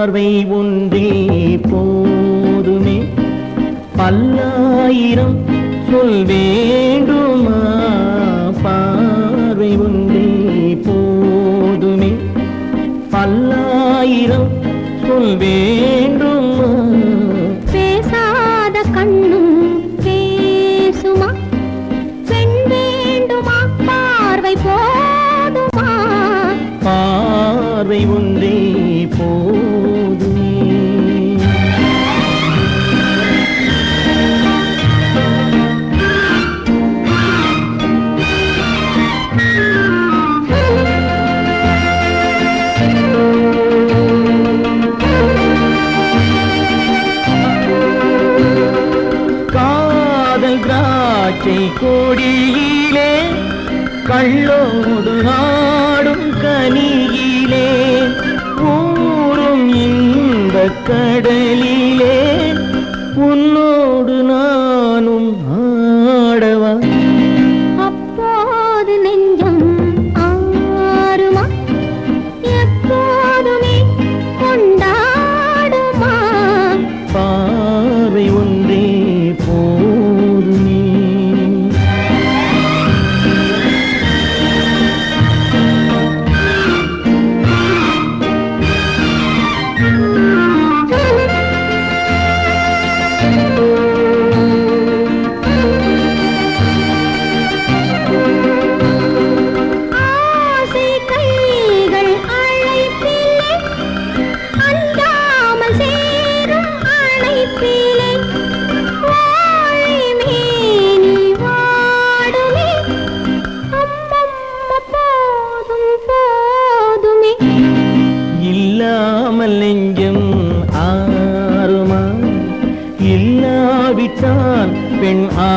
பார்வை ஒன்றே போதுமே. பல்லாயிரம் சொல் வேண்டுமா? பார்வை ஒன்றே போதுமே. பல்லாயிரம் சொல் வேண்டுமா? பேசாத கண்ணும் பேசுமா? பெண் வேண்டுமா? பார்வை போதுமா? பார்வை ஒன்றே போ திராட்சை கொடியிலே கள்ளோடு ஆடும் கனியிலே ஊறும் இந்த கடலிலே உன்னோடு நான் பெண் ஆ